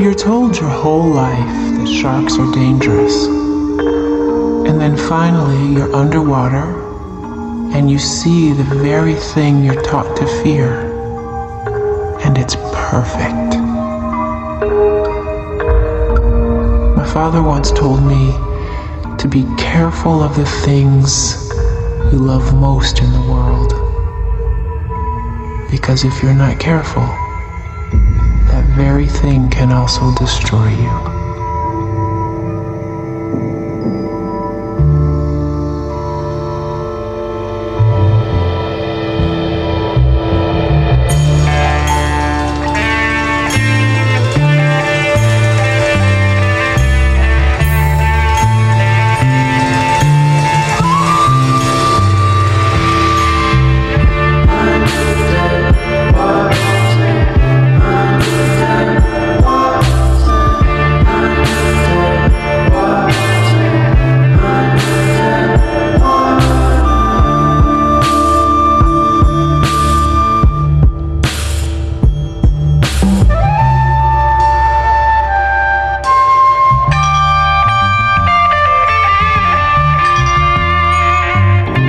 You're told your whole life that sharks are dangerous. And then finally, you're underwater and you see the very thing you're taught to fear. And it's perfect. My father once told me to be careful of the things you love most in the world. Because if you're not careful, that very thing can also destroy you.